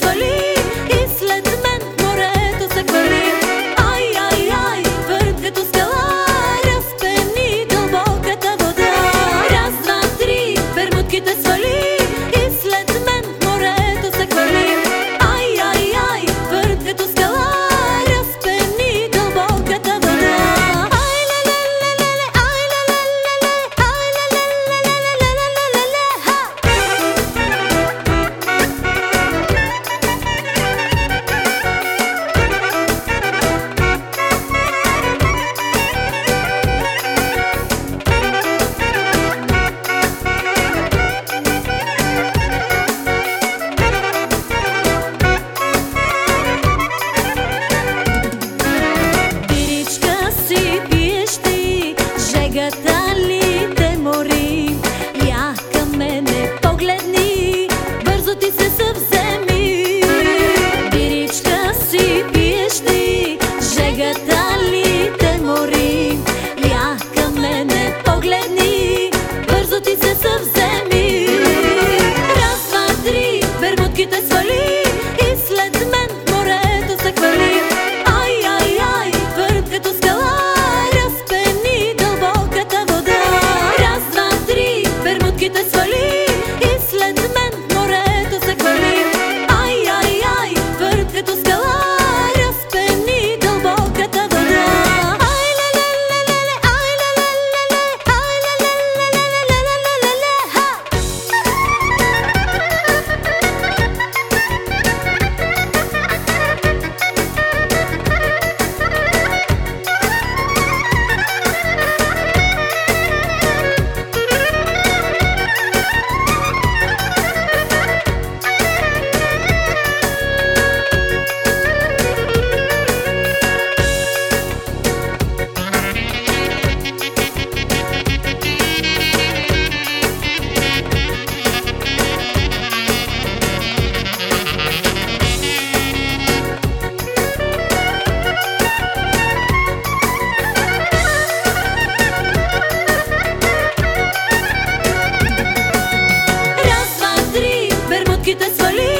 folie. que te salí. Ki te sfălim